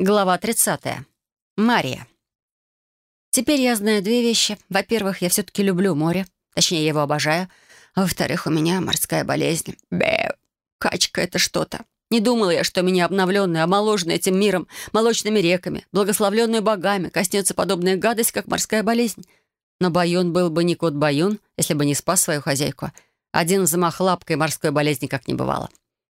Глава 30. Мария. Теперь я знаю две вещи. Во-первых, я все-таки люблю море. Точнее, я его обожаю. А во-вторых, у меня морская болезнь. Бе, качка — это что-то. Не думала я, что меня обновленная, омоложенная этим миром, молочными реками, благословленная богами, коснется подобная гадость, как морская болезнь. Но Баюн был бы не кот Баюн, если бы не спас свою хозяйку. Один замах лапкой морской болезни как не бывало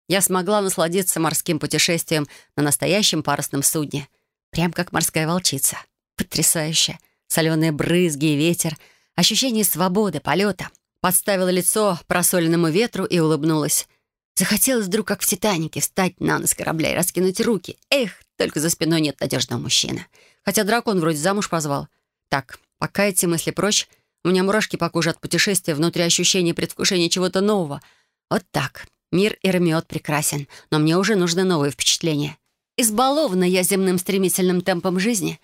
я смогла насладиться морским путешествием на настоящем парусном судне. Прям как морская волчица. Потрясающе. Соленые брызги и ветер. Ощущение свободы, полета. Подставила лицо просоленному ветру и улыбнулась. Захотелось вдруг, как в «Титанике», встать на нос корабля и раскинуть руки. Эх, только за спиной нет надежного мужчины. Хотя дракон вроде замуж позвал. Так, пока эти мысли прочь, у меня мурашки по коже от путешествия, внутри ощущения предвкушения чего-то нового. Вот так. Мир Эрмиот прекрасен, но мне уже нужны новые впечатления. Избалована я земным стремительным темпом жизни.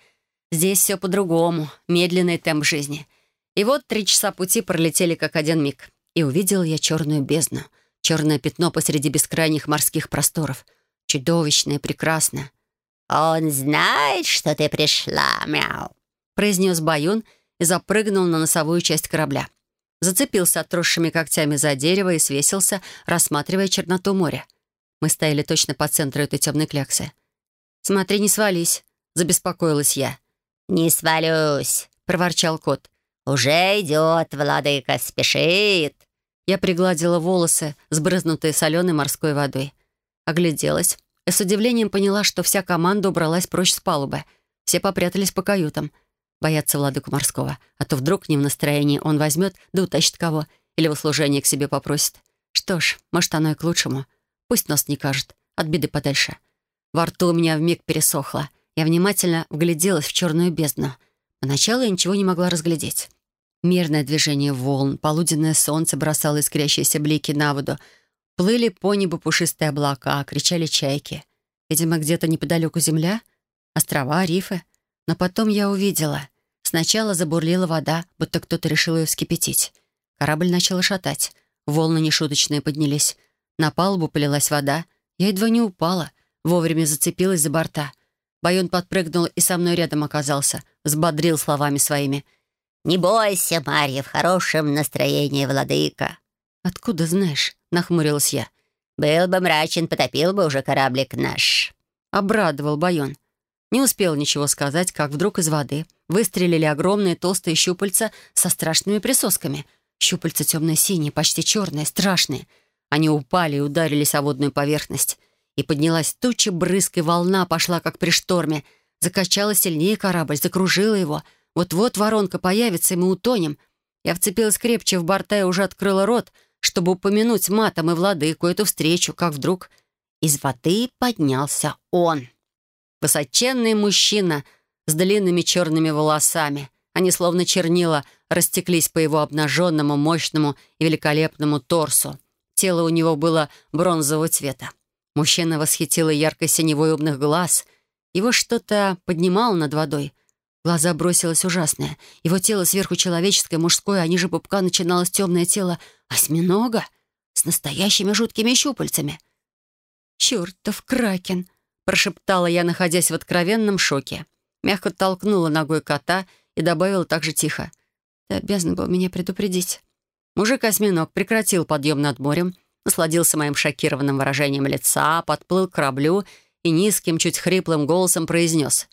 Здесь все по-другому, медленный темп жизни. И вот три часа пути пролетели как один миг. И увидел я черную бездну, черное пятно посреди бескрайних морских просторов. Чудовищное, прекрасно. «Он знает, что ты пришла, мяу», — произнес Баюн и запрыгнул на носовую часть корабля зацепился отросшими когтями за дерево и свесился, рассматривая черноту моря. Мы стояли точно по центру этой темной кляксы. «Смотри, не свались», — забеспокоилась я. «Не свалюсь», — проворчал кот. «Уже идет, владыка, спешит». Я пригладила волосы, сбрызнутые соленой морской водой. Огляделась и с удивлением поняла, что вся команда убралась прочь с палубы. Все попрятались по каютам — бояться владыку морского, а то вдруг не в настроении он возьмет да утащит кого или в услужение к себе попросит. Что ж, может, оно и к лучшему. Пусть нос не кажет, от беды подальше. Во рту у меня вмиг пересохло. Я внимательно вгляделась в черную бездну. Поначалу я ничего не могла разглядеть. Мерное движение волн, полуденное солнце бросало искрящиеся блики на воду. Плыли по небу пушистые облака, кричали чайки. Видимо, где-то неподалеку земля, острова, рифы — но потом я увидела. Сначала забурлила вода, будто кто-то решил ее вскипятить. Корабль начал шатать. Волны нешуточные поднялись. На палубу полилась вода. Я едва не упала. Вовремя зацепилась за борта. Байон подпрыгнул и со мной рядом оказался. Взбодрил словами своими. «Не бойся, Марья, в хорошем настроении, владыка». «Откуда знаешь?» — нахмурилась я. «Был бы мрачен, потопил бы уже кораблик наш». Обрадовал Байон. Не успел ничего сказать, как вдруг из воды выстрелили огромные толстые щупальца со страшными присосками. Щупальца темно-синие, почти черные, страшные. Они упали и ударились о водную поверхность. И поднялась туча брызг, и волна пошла, как при шторме. Закачала сильнее корабль, закружила его. Вот-вот воронка появится, и мы утонем. Я вцепилась крепче в борта и уже открыла рот, чтобы упомянуть матом и владыку эту встречу, как вдруг из воды поднялся он. Высоченный мужчина с длинными черными волосами. Они словно чернила растеклись по его обнаженному, мощному и великолепному торсу. Тело у него было бронзового цвета. Мужчина восхитил яркой синевой умных глаз. Его что-то поднимало над водой. Глаза бросилось ужасное. Его тело сверху человеческое, мужское, а ниже пупка начиналось темное тело осьминога с настоящими жуткими щупальцами. «Чертов кракен!» Прошептала я, находясь в откровенном шоке. Мягко толкнула ногой кота и добавила так же тихо. «Ты обязан был меня предупредить». Мужик-осьминог прекратил подъем над морем, насладился моим шокированным выражением лица, подплыл к кораблю и низким, чуть хриплым голосом произнес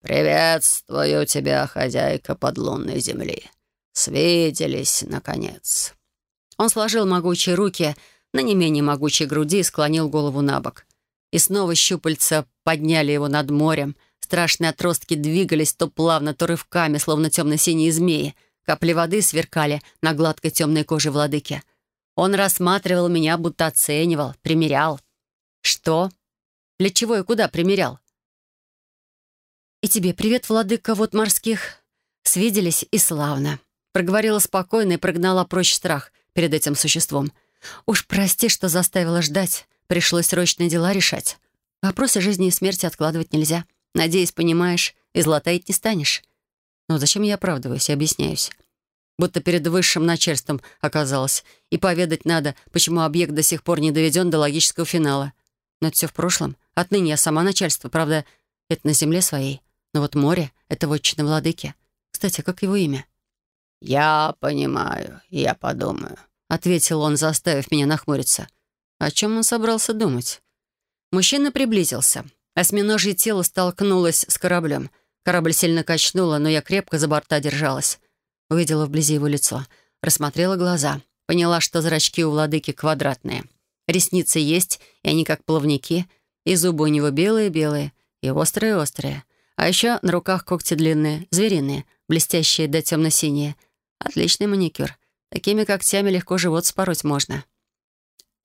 «Приветствую тебя, хозяйка подлунной земли. Свиделись, наконец». Он сложил могучие руки на не менее могучей груди и склонил голову на бок. И снова щупальца подняли его над морем. Страшные отростки двигались то плавно, то рывками, словно темно-синие змеи. Капли воды сверкали на гладкой темной коже владыки. Он рассматривал меня, будто оценивал, примерял. Что? Для чего и куда примерял? «И тебе привет, владыка вот морских. Свиделись и славно». Проговорила спокойно и прогнала прочь страх перед этим существом. «Уж прости, что заставила ждать. Пришлось срочные дела решать. Вопросы жизни и смерти откладывать нельзя. Надеюсь, понимаешь, и златаить не станешь. Но зачем я оправдываюсь и объясняюсь? Будто перед высшим начальством оказалось. И поведать надо, почему объект до сих пор не доведен до логического финала. Но это все в прошлом. Отныне я сама начальство. Правда, Это на земле своей. Но вот море — это вотчина владыки. Кстати, как его имя?» «Я понимаю, я подумаю», — ответил он, заставив меня нахмуриться. О чем он собрался думать? Мужчина приблизился. Осьминожье тело столкнулось с кораблем. Корабль сильно качнуло, но я крепко за борта держалась. Увидела вблизи его лицо. Рассмотрела глаза. Поняла, что зрачки у владыки квадратные. Ресницы есть, и они как плавники. И зубы у него белые-белые, и острые-острые. А еще на руках когти длинные, звериные, блестящие да темно-синие. Отличный маникюр. Такими когтями легко живот спороть можно.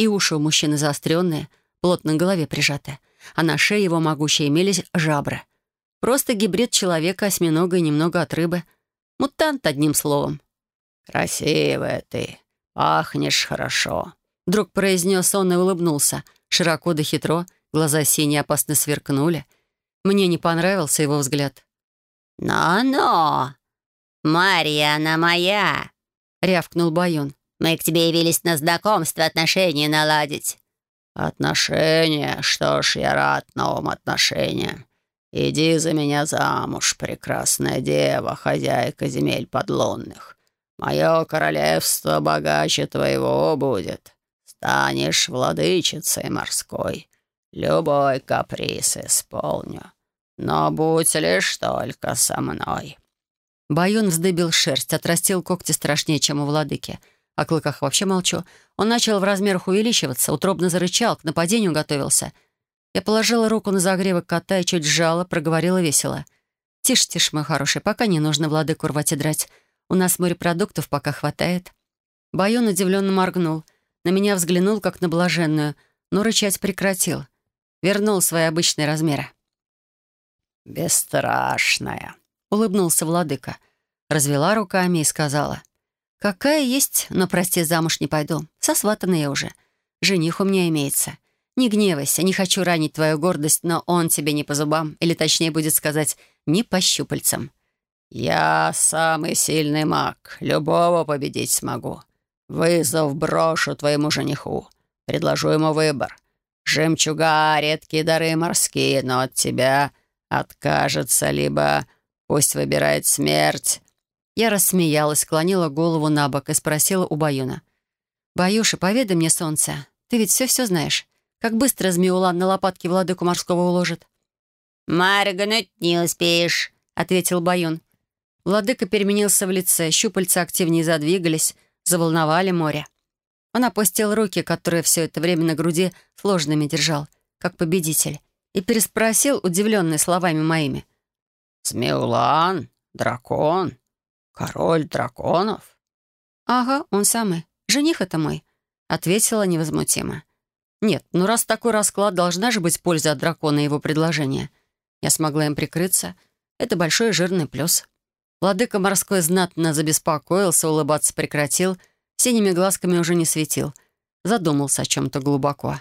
И уши у мужчины заостренные, плотно к голове прижаты. А на шее его могущие имелись жабры. Просто гибрид человека, осьминога и немного от рыбы. Мутант, одним словом. «Красивая ты. Пахнешь хорошо», — вдруг произнес он и улыбнулся. Широко да хитро, глаза синие опасно сверкнули. Мне не понравился его взгляд. «Но-но! Марья, она моя!» — рявкнул Баюн. «Мы к тебе явились на знакомство, отношения наладить». «Отношения? Что ж, я рад новым отношениям. Иди за меня замуж, прекрасная дева, хозяйка земель подлунных. Мое королевство богаче твоего будет. Станешь владычицей морской. Любой каприз исполню. Но будь лишь только со мной». Баюн вздыбил шерсть, отрастил когти страшнее, чем у владыки. О клыках вообще молчу. Он начал в размерах увеличиваться, утробно зарычал, к нападению готовился. Я положила руку на загревок кота и чуть сжала, проговорила весело. «Тише, тише, мой хороший, пока не нужно владыку рвать и драть. У нас морепродуктов пока хватает». Баюн удивленно моргнул. На меня взглянул, как на блаженную, но рычать прекратил. Вернул свои обычные размеры. «Бесстрашная», — улыбнулся владыка. Развела руками и сказала. «Какая есть, но, прости, замуж не пойду. Сосватана я уже. Жених у меня имеется. Не гневайся, не хочу ранить твою гордость, но он тебе не по зубам, или точнее будет сказать, не по щупальцам». «Я самый сильный маг, любого победить смогу. Вызов брошу твоему жениху. Предложу ему выбор. Жемчуга, редкие дары морские, но от тебя откажется, либо пусть выбирает смерть». Я рассмеялась, склонила голову на бок и спросила у Баюна. «Баюша, поведай мне, солнце, ты ведь все-все знаешь. Как быстро Змеулан на лопатке владыку морского уложит?» «Моргнуть не успеешь», — ответил Баюн. Владыка переменился в лице, щупальца активнее задвигались, заволновали море. Он опустил руки, которые все это время на груди сложными держал, как победитель и переспросил, удивленный словами моими. «Смеулан? Дракон? Король драконов?» «Ага, он самый. Жених это мой», — ответила невозмутимо. «Нет, ну раз такой расклад, должна же быть польза от дракона и его предложения. Я смогла им прикрыться. Это большой жирный плюс». Владыка морской знатно забеспокоился, улыбаться прекратил, синими глазками уже не светил. Задумался о чем-то глубоко.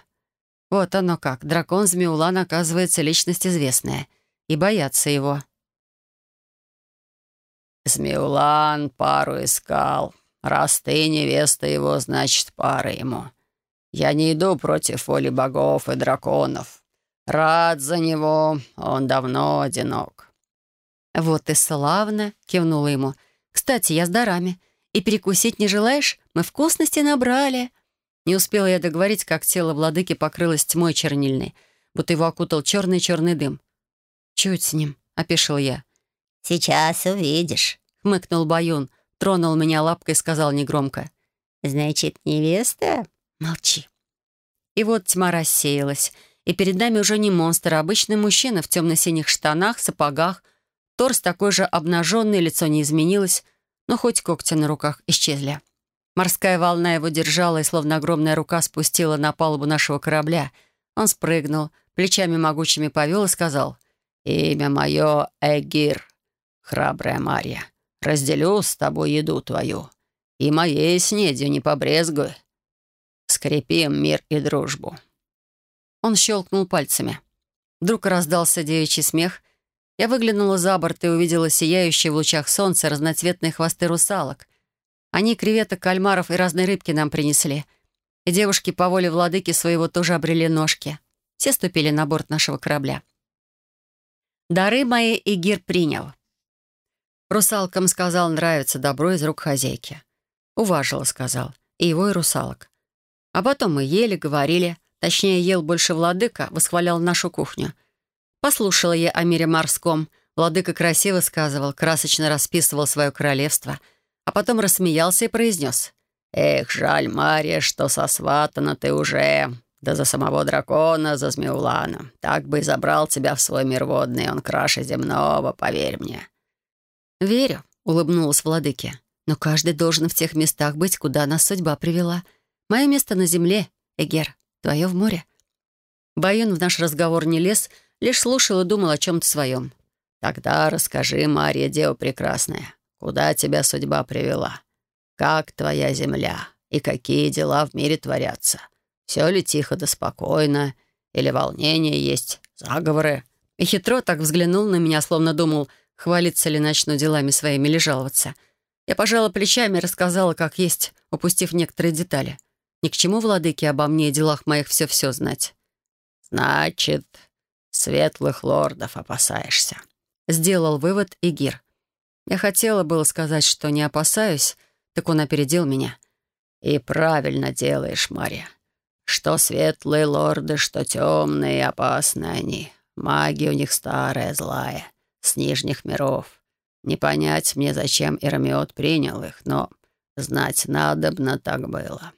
Вот оно как. Дракон Змеулан, оказывается, личность известная. И боятся его. «Змеулан пару искал. Раз ты невеста его, значит, пара ему. Я не иду против воли богов и драконов. Рад за него, он давно одинок». «Вот и славно!» — кивнула ему. «Кстати, я с дарами. И перекусить не желаешь? Мы вкусности набрали». Не успела я договорить, как тело владыки покрылось тьмой чернильной, будто его окутал черный-черный дым. «Чуть с ним», — опешил я. «Сейчас увидишь», — хмыкнул Баюн, тронул меня лапкой и сказал негромко. «Значит, невеста?» «Молчи». И вот тьма рассеялась, и перед нами уже не монстр, а обычный мужчина в темно-синих штанах, сапогах, торс такой же обнаженный, лицо не изменилось, но хоть когти на руках исчезли. Морская волна его держала и словно огромная рука спустила на палубу нашего корабля. Он спрыгнул, плечами могучими повел и сказал «Имя мое Эгир, храбрая Марья. Разделю с тобой еду твою. И моей снедью не побрезгуй. Скрепим мир и дружбу». Он щелкнул пальцами. Вдруг раздался девичий смех. Я выглянула за борт и увидела сияющие в лучах солнца разноцветные хвосты русалок. Они креветок, кальмаров и разные рыбки нам принесли. И девушки по воле владыки своего тоже обрели ножки. Все ступили на борт нашего корабля. Дары мои Игир принял. Русалкам сказал, нравится добро из рук хозяйки. Уважила, сказал. И его, и русалок. А потом мы ели, говорили. Точнее, ел больше владыка, восхвалял нашу кухню. Послушала я о мире морском. Владыка красиво сказывал, красочно расписывал свое королевство. А потом рассмеялся и произнес. «Эх, жаль, Мария, что сосватана ты уже. Да за самого дракона, за Змеулана. Так бы и забрал тебя в свой мир водный, он краше земного, поверь мне». «Верю», — улыбнулась владыке. «Но каждый должен в тех местах быть, куда нас судьба привела. Мое место на земле, Эгер, твое в море». Баюн в наш разговор не лез, лишь слушал и думал о чем-то своем. «Тогда расскажи, Мария, дева прекрасная, куда тебя судьба привела? Как твоя земля и какие дела в мире творятся?» Все ли тихо да спокойно? Или волнение есть, заговоры?» И хитро так взглянул на меня, словно думал, хвалиться ли начну делами своими или жаловаться. Я пожала плечами и рассказала, как есть, упустив некоторые детали. Ни к чему владыке обо мне и делах моих все-все знать. «Значит, светлых лордов опасаешься», — сделал вывод Игир. Я хотела было сказать, что не опасаюсь, так он опередил меня. «И правильно делаешь, Мария. Что светлые лорды, что темные и опасные они. Магия у них старая, злая, с нижних миров. Не понять мне, зачем Эрмиот принял их, но знать надобно так было.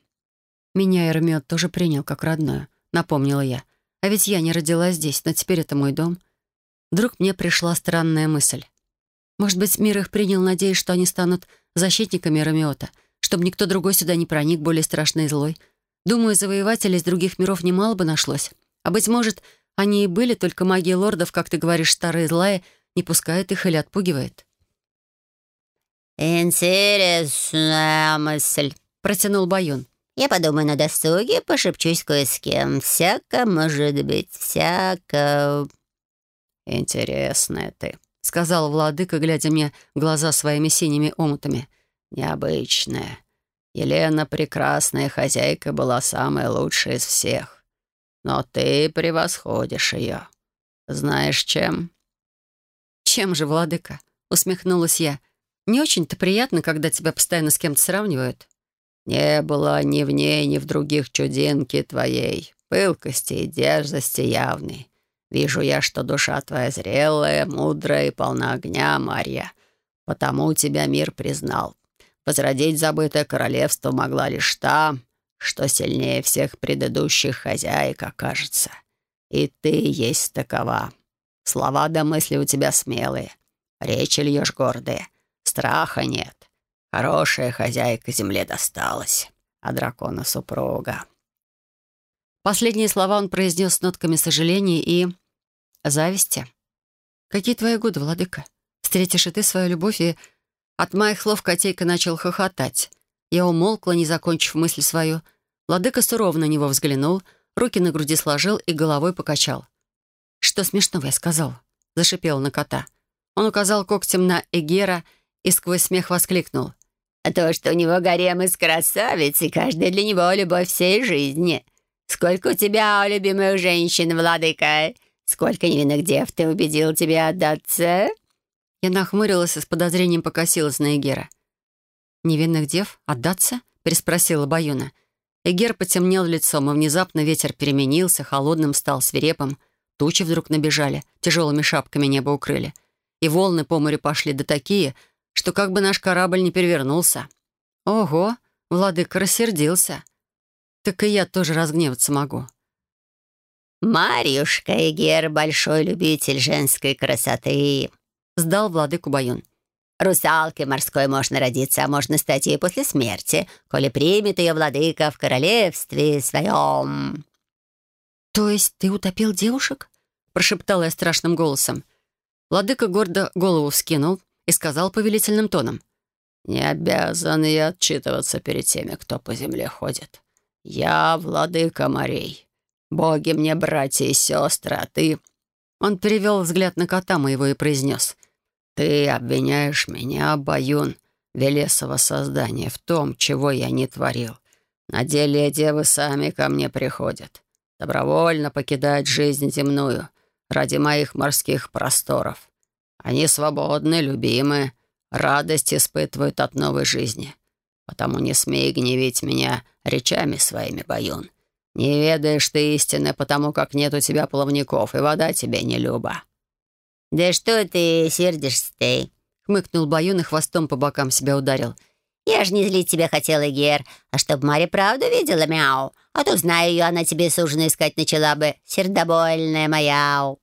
Меня Эрмиот тоже принял как родную, напомнила я. А ведь я не родилась здесь, но теперь это мой дом. Вдруг мне пришла странная мысль. Может быть, мир их принял, надеясь, что они станут защитниками Ромеота, чтобы никто другой сюда не проник, более страшный и злой, Думаю, завоевателей из других миров немало бы нашлось. А быть может, они и были, только магия лордов, как ты говоришь, старые злая, не пускает их или отпугивает. «Интересная мысль», — протянул Баюн. «Я подумаю на досуге, пошепчусь кое с кем. Всяко может быть, всяко...» «Интересная ты», — сказал владыка, глядя мне в глаза своими синими омутами. «Необычная. Елена, прекрасная хозяйка, была самая лучшая из всех. Но ты превосходишь ее. Знаешь, чем?» «Чем же, владыка?» — усмехнулась я. «Не очень-то приятно, когда тебя постоянно с кем-то сравнивают». «Не было ни в ней, ни в других чудинки твоей, пылкости и дерзости явной. Вижу я, что душа твоя зрелая, мудрая и полна огня, Марья. Потому тебя мир признал. Возродить забытое королевство могла лишь та, что сильнее всех предыдущих хозяек окажется. И ты есть такова. Слова да мысли у тебя смелые. Речи льешь гордые. Страха нет. Хорошая хозяйка земле досталась, а дракона супруга. Последние слова он произнес с нотками сожаления и... зависти. «Какие твои годы, владыка? Встретишь и ты свою любовь и от моих слов котейка начал хохотать. Я умолкла, не закончив мысль свою. Владыка сурово на него взглянул, руки на груди сложил и головой покачал. «Что смешного я сказал?» — зашипел на кота. Он указал когтем на Эгера и сквозь смех воскликнул. «А то, что у него гарем из красавиц, и каждая для него любовь всей жизни. Сколько у тебя, любимых женщин, владыка? Сколько невинных дев ты убедил тебя отдаться?» Я нахмурилась и с подозрением покосилась на Эгера. «Невинных дев? Отдаться?» — переспросила Баюна. Эгер потемнел лицом, и внезапно ветер переменился, холодным стал свирепым. Тучи вдруг набежали, тяжелыми шапками небо укрыли. И волны по морю пошли да такие, что как бы наш корабль не перевернулся. Ого, владыка рассердился. Так и я тоже разгневаться могу. «Марьюшка Эгер — большой любитель женской красоты», — сдал владыку Баюн. «Русалкой морской можно родиться, а можно стать ей после смерти, коли примет ее владыка в королевстве своем». «То есть ты утопил девушек?» — прошептала я страшным голосом. Владыка гордо голову вскинул и сказал повелительным тоном. «Не обязан я отчитываться перед теми, кто по земле ходит. Я владыка морей. Боги мне братья и сестры, а ты...» Он перевел взгляд на кота моего и произнес. «Ты обвиняешь меня, Баюн, Велесова создания, в том, чего я не творил. На деле девы сами ко мне приходят. Добровольно покидают жизнь земную, ради моих морских просторов. Они свободны, любимы, радость испытывают от новой жизни. Потому не смей гневить меня речами своими, Баюн. Не ведаешь ты истины, потому как нет у тебя плавников, и вода тебе не люба». «Да что ты сердишься ты?» — хмыкнул Баюн и хвостом по бокам себя ударил. «Я же не злить тебя хотела, Гер, а чтоб Марья правду видела, мяу. А то, знаю ее, она тебе сужено искать начала бы. Сердобольная моя».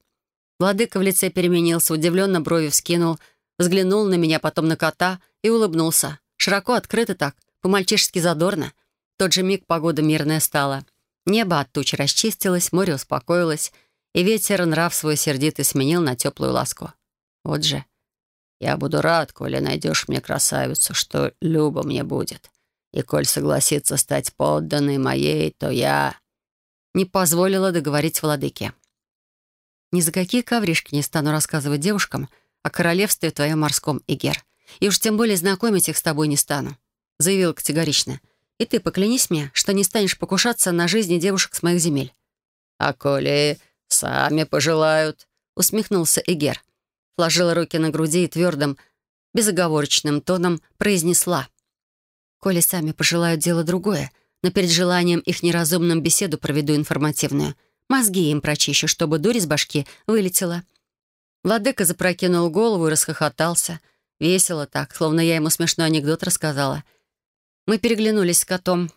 Владыка в лице переменился, удивленно брови вскинул, взглянул на меня, потом на кота и улыбнулся. Широко, открыто так, по-мальчишески задорно. В тот же миг погода мирная стала. Небо от туч расчистилось, море успокоилось, и ветер нрав свой сердитый сменил на теплую ласку. Вот же. Я буду рад, коли найдешь мне красавицу, что Люба мне будет. И коль согласится стать подданной моей, то я...» Не позволила договорить владыке. «Ни за какие ковришки не стану рассказывать девушкам о королевстве твоем морском, Игер. И уж тем более знакомить их с тобой не стану», — заявил категорично. «И ты поклянись мне, что не станешь покушаться на жизни девушек с моих земель». «А коли сами пожелают», — усмехнулся Игер. Сложила руки на груди и твердым, безоговорочным тоном произнесла — Коли сами пожелают дело другое, но перед желанием их неразумным беседу проведу информативную. Мозги им прочищу, чтобы дурь из башки вылетела». Владыка запрокинул голову и расхохотался. Весело так, словно я ему смешной анекдот рассказала. Мы переглянулись с котом.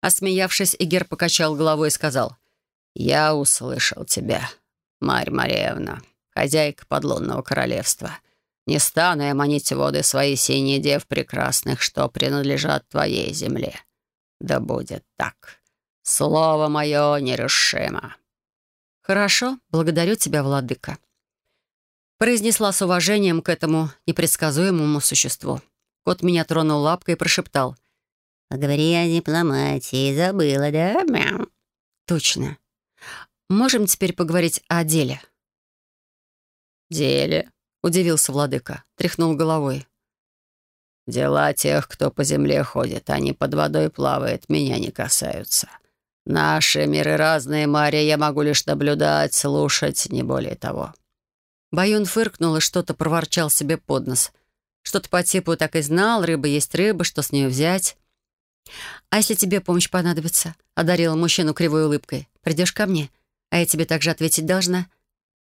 Осмеявшись, Игер покачал головой и сказал, «Я услышал тебя, Марь Марьевна, хозяйка подлунного королевства». Не стану я манить воды свои синие дев прекрасных, что принадлежат твоей земле. Да будет так. Слово мое нерешимо». «Хорошо, благодарю тебя, владыка», — произнесла с уважением к этому непредсказуемому существу. Кот меня тронул лапкой и прошептал. «Поговори о дипломатии, забыла, да, мяу?» «Точно. Можем теперь поговорить о деле?» «Деле?» — удивился владыка, тряхнул головой. «Дела тех, кто по земле ходит, они под водой плавают, меня не касаются. Наши миры разные, Мария, я могу лишь наблюдать, слушать, не более того». Баюн фыркнул и что-то проворчал себе под нос. Что-то по типу так и знал, рыба есть рыба, что с нее взять. «А если тебе помощь понадобится?» — одарила мужчину кривой улыбкой. «Придешь ко мне, а я тебе также ответить должна».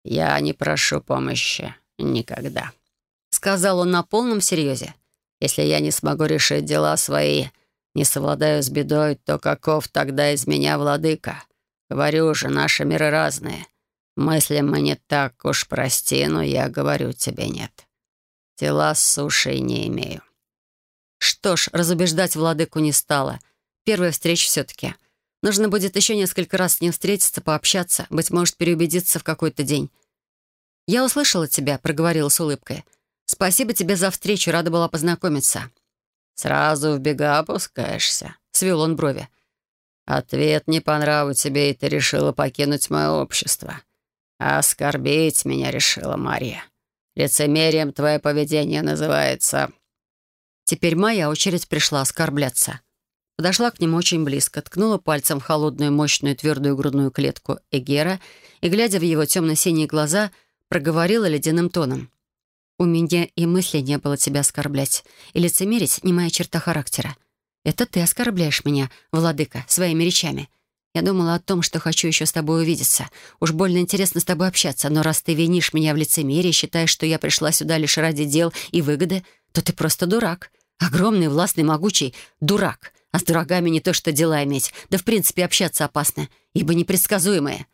«Я не прошу помощи никогда», — сказал он на полном серьезе. «Если я не смогу решить дела свои, не совладаю с бедой, то каков тогда из меня владыка? Говорю же, наши миры разные. Мыслим мы не так уж, прости, но я говорю тебе нет. Дела с сушей не имею». Что ж, разубеждать владыку не стало. Первая встреча все-таки. Нужно будет еще несколько раз с ним встретиться, пообщаться, быть может, переубедиться в какой-то день. «Я услышала тебя», — проговорила с улыбкой. «Спасибо тебе за встречу, рада была познакомиться». «Сразу в бега опускаешься», — свел он брови. «Ответ не по нраву тебе, и ты решила покинуть мое общество. Оскорбить меня решила Мария. Лицемерием твое поведение называется...» Теперь моя очередь пришла оскорбляться. Подошла к нему очень близко, ткнула пальцем в холодную, мощную, твердую грудную клетку Эгера и, глядя в его темно-синие глаза, — проговорила ледяным тоном. «У меня и мысли не было тебя оскорблять. И лицемерить не моя черта характера. Это ты оскорбляешь меня, владыка, своими речами. Я думала о том, что хочу еще с тобой увидеться. Уж больно интересно с тобой общаться, но раз ты винишь меня в лицемерии, считаешь, что я пришла сюда лишь ради дел и выгоды, то ты просто дурак. Огромный, властный, могучий дурак. А с дураками не то что дела иметь, да в принципе общаться опасно, ибо непредсказуемые».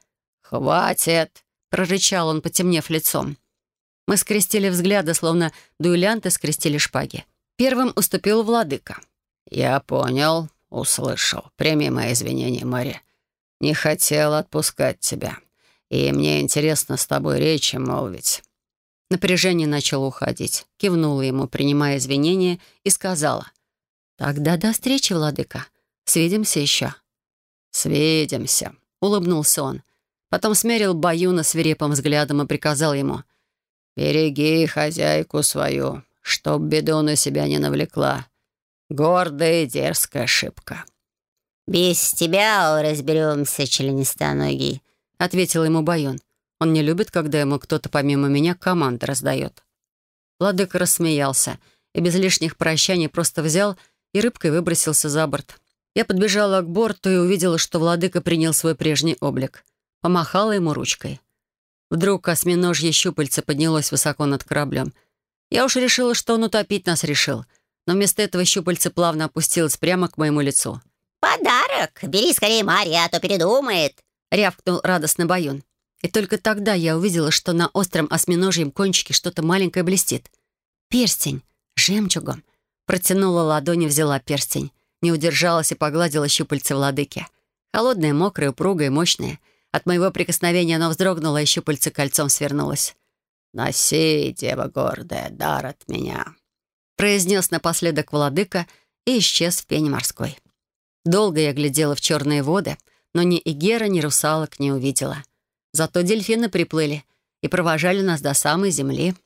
«Хватит!» — прорычал он, потемнев лицом. Мы скрестили взгляды, словно дуэлянты скрестили шпаги. Первым уступил владыка. «Я понял, услышал. Прими мои извинения, Мари. Не хотел отпускать тебя. И мне интересно с тобой речи молвить». Напряжение начало уходить. Кивнула ему, принимая извинения, и сказала. «Тогда до встречи, владыка. Свидимся еще». «Свидимся», — улыбнулся он. Потом смерил Баюна свирепым взглядом и приказал ему. «Береги хозяйку свою, чтоб беду на себя не навлекла. Гордая и дерзкая ошибка». «Без тебя разберемся, членистоногий», — ответил ему Баюн. Он не любит, когда ему кто-то помимо меня команды раздает. Владыка рассмеялся и без лишних прощаний просто взял и рыбкой выбросился за борт. Я подбежала к борту и увидела, что владыка принял свой прежний облик. Помахала ему ручкой. Вдруг осьминожье щупальце поднялось высоко над кораблем. Я уж решила, что он утопить нас решил, но вместо этого щупальце плавно опустилось прямо к моему лицу. «Подарок! Бери скорее Мария, а то передумает!» — рявкнул радостно Баюн. И только тогда я увидела, что на остром осьминожьем кончике что-то маленькое блестит. Перстень, жемчугом. Протянула ладонь и взяла перстень не удержалась и погладила щупальце владыки. Холодное, мокрое, упругое, мощное. От моего прикосновения оно вздрогнуло, и щупальце кольцом свернулось. «Носи, дева гордая, дар от меня», — произнес напоследок владыка и исчез в пене морской. Долго я глядела в черные воды, но ни Игера, ни русалок не увидела. Зато дельфины приплыли и провожали нас до самой земли —